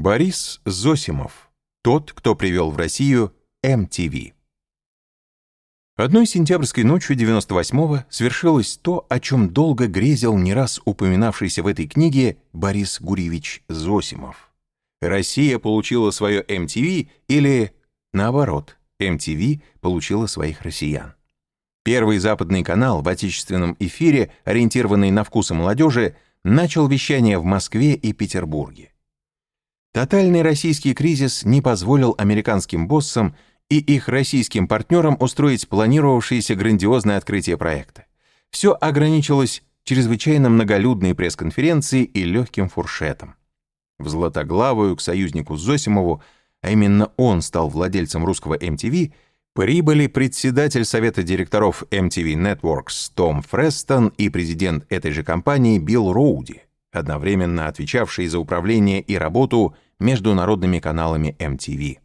Борис Зосимов. Тот, кто привел в Россию MTV. Одной сентябрьской ночью 98-го свершилось то, о чем долго грезил не раз упоминавшийся в этой книге Борис Гурьевич Зосимов. Россия получила свое MTV или, наоборот, MTV получила своих россиян. Первый западный канал в отечественном эфире, ориентированный на вкусы молодежи, начал вещание в Москве и Петербурге. Тотальный российский кризис не позволил американским боссам и их российским партнерам устроить планировавшееся грандиозное открытие проекта. Все ограничилось чрезвычайно многолюдной пресс-конференцией и легким фуршетом. В Златоглавую к союзнику Зосимову, а именно он стал владельцем русского MTV, прибыли председатель совета директоров MTV Networks Том Фрестон и президент этой же компании Билл Роуди, одновременно отвечавший за управление и работу международными каналами MTV.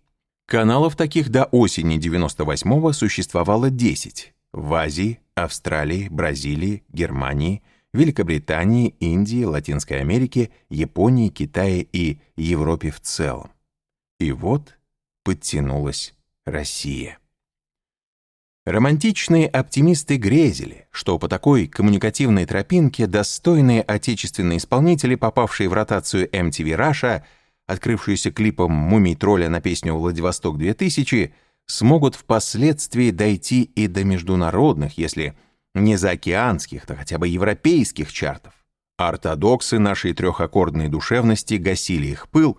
Каналов таких до осени 98-го существовало 10 в Азии, Австралии, Бразилии, Германии, Великобритании, Индии, Латинской Америке, Японии, Китае и Европе в целом. И вот подтянулась Россия. Романтичные оптимисты грезили, что по такой коммуникативной тропинке достойные отечественные исполнители, попавшие в ротацию MTV Russia, открывшуюся клипом «Мумий тролля» на песню «Владивосток-2000», смогут впоследствии дойти и до международных, если не заокеанских, то хотя бы европейских чартов. Ортодоксы нашей трехаккордной душевности гасили их пыл,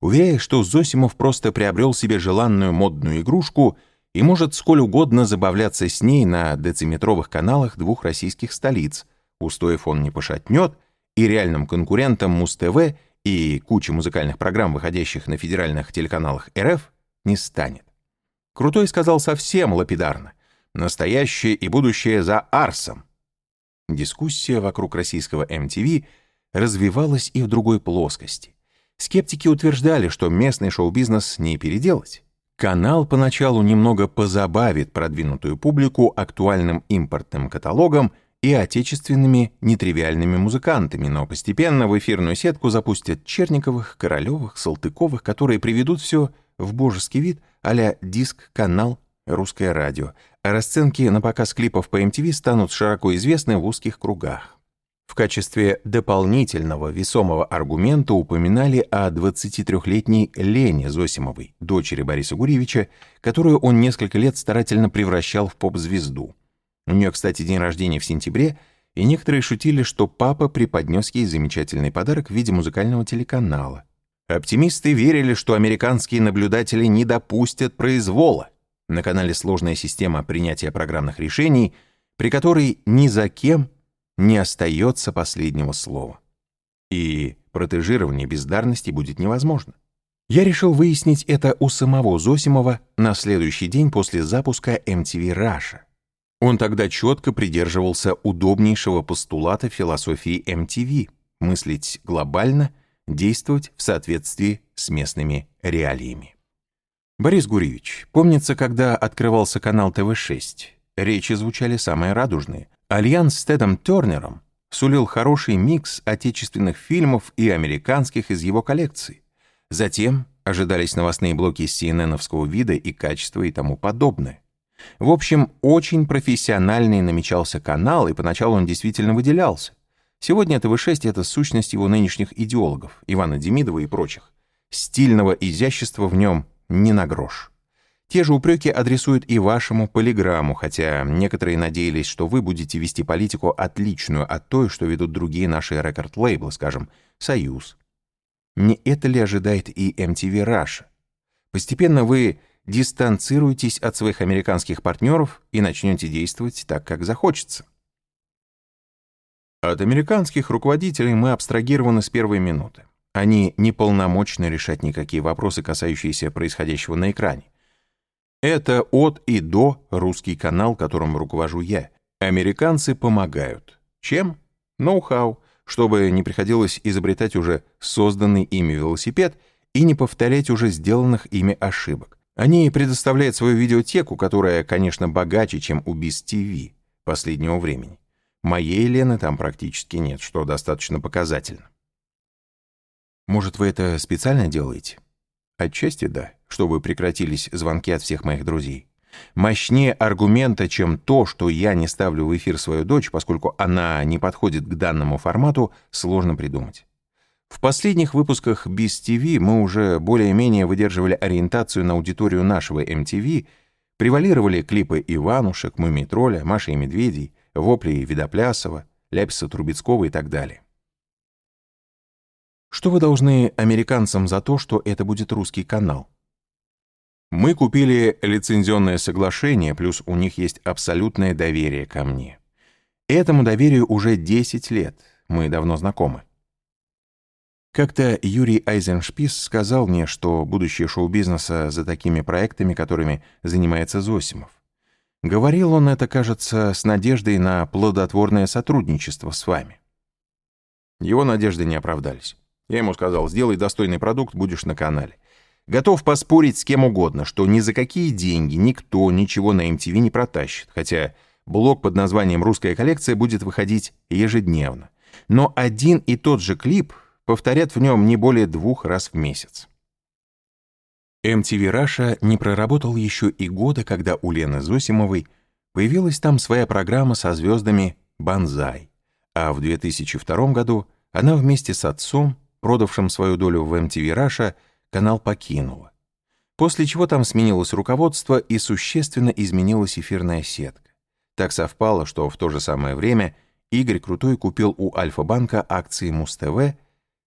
уверяя, что Зосимов просто приобрел себе желанную модную игрушку и может сколь угодно забавляться с ней на дециметровых каналах двух российских столиц, устоев он не пошатнет, и реальным конкурентом Муз-ТВ и кучи музыкальных программ, выходящих на федеральных телеканалах РФ, не станет. Крутой сказал совсем лапидарно. Настоящее и будущее за Арсом. Дискуссия вокруг российского MTV развивалась и в другой плоскости. Скептики утверждали, что местный шоу-бизнес не переделать. Канал поначалу немного позабавит продвинутую публику актуальным импортным каталогом и отечественными нетривиальными музыкантами, но постепенно в эфирную сетку запустят Черниковых, Королевых, Салтыковых, которые приведут все в божеский вид а диск-канал «Русское радио», а расценки на показ клипов по MTV станут широко известны в узких кругах. В качестве дополнительного весомого аргумента упоминали о 23-летней Лене Зосимовой, дочери Бориса Гурьевича, которую он несколько лет старательно превращал в поп-звезду. У нее, кстати, день рождения в сентябре, и некоторые шутили, что папа преподнес ей замечательный подарок в виде музыкального телеканала. Оптимисты верили, что американские наблюдатели не допустят произвола. На канале сложная система принятия программных решений, при которой ни за кем не остается последнего слова. И протежирование бездарности будет невозможно. Я решил выяснить это у самого Зосимова на следующий день после запуска MTV Russia. Он тогда четко придерживался удобнейшего постулата философии MTV — мыслить глобально, действовать в соответствии с местными реалиями. Борис Гуревич, помнится, когда открывался канал ТВ-6, речи звучали самые радужные. Альянс с Тедом Тернером сулил хороший микс отечественных фильмов и американских из его коллекции. Затем ожидались новостные блоки CNN-овского вида и качества и тому подобное. В общем, очень профессиональный намечался канал, и поначалу он действительно выделялся. Сегодня ТВ-6 — это сущность его нынешних идеологов, Ивана Демидова и прочих. Стильного изящества в нем не на грош. Те же упреки адресуют и вашему полиграмму, хотя некоторые надеялись, что вы будете вести политику отличную от той, что ведут другие наши рекорд-лейблы, скажем, «Союз». Не это ли ожидает и MTV Russia? Постепенно вы дистанцируйтесь от своих американских партнеров и начнете действовать так, как захочется. От американских руководителей мы абстрагированы с первой минуты. Они неполномочны решать никакие вопросы, касающиеся происходящего на экране. Это от и до русский канал, которым руковожу я. Американцы помогают. Чем? Ноу-хау, чтобы не приходилось изобретать уже созданный ими велосипед и не повторять уже сделанных ими ошибок. Они предоставляют свою видеотеку, которая, конечно, богаче, чем у Биз последнего времени. Моей Лены там практически нет, что достаточно показательно. Может, вы это специально делаете? Отчасти да, чтобы прекратились звонки от всех моих друзей. Мощнее аргумента, чем то, что я не ставлю в эфир свою дочь, поскольку она не подходит к данному формату, сложно придумать. В последних выпусках Biz TV мы уже более-менее выдерживали ориентацию на аудиторию нашего MTV, превалировали клипы Иванушек, Мумий Тролля, Маши и Медведей, Вопли и Видоплясова, Ляписа Трубецкого и так далее. Что вы должны американцам за то, что это будет русский канал? Мы купили лицензионное соглашение, плюс у них есть абсолютное доверие ко мне. Этому доверию уже 10 лет, мы давно знакомы. Как-то Юрий Айзеншпис сказал мне, что будущее шоу-бизнеса за такими проектами, которыми занимается Зосимов. Говорил он это, кажется, с надеждой на плодотворное сотрудничество с вами. Его надежды не оправдались. Я ему сказал, сделай достойный продукт, будешь на канале. Готов поспорить с кем угодно, что ни за какие деньги никто ничего на MTV не протащит, хотя блог под названием «Русская коллекция» будет выходить ежедневно. Но один и тот же клип повторят в нем не более двух раз в месяц. MTV Russia не проработал еще и года, когда у Лены Зосимовой появилась там своя программа со звездами «Банзай», а в 2002 году она вместе с отцом продавшим свою долю в MTV Russia, канал покинула. После чего там сменилось руководство и существенно изменилась эфирная сетка. Так совпало, что в то же самое время Игорь Крутой купил у Альфа-банка акции Муз-ТВ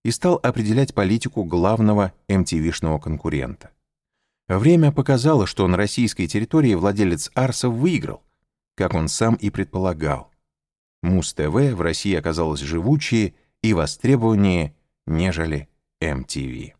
и стал определять политику главного MTV-шного конкурента. Время показало, что на российской территории владелец Арсов выиграл, как он сам и предполагал. Муз-ТВ в России оказалось живучее и востребованнее, нежели MTV.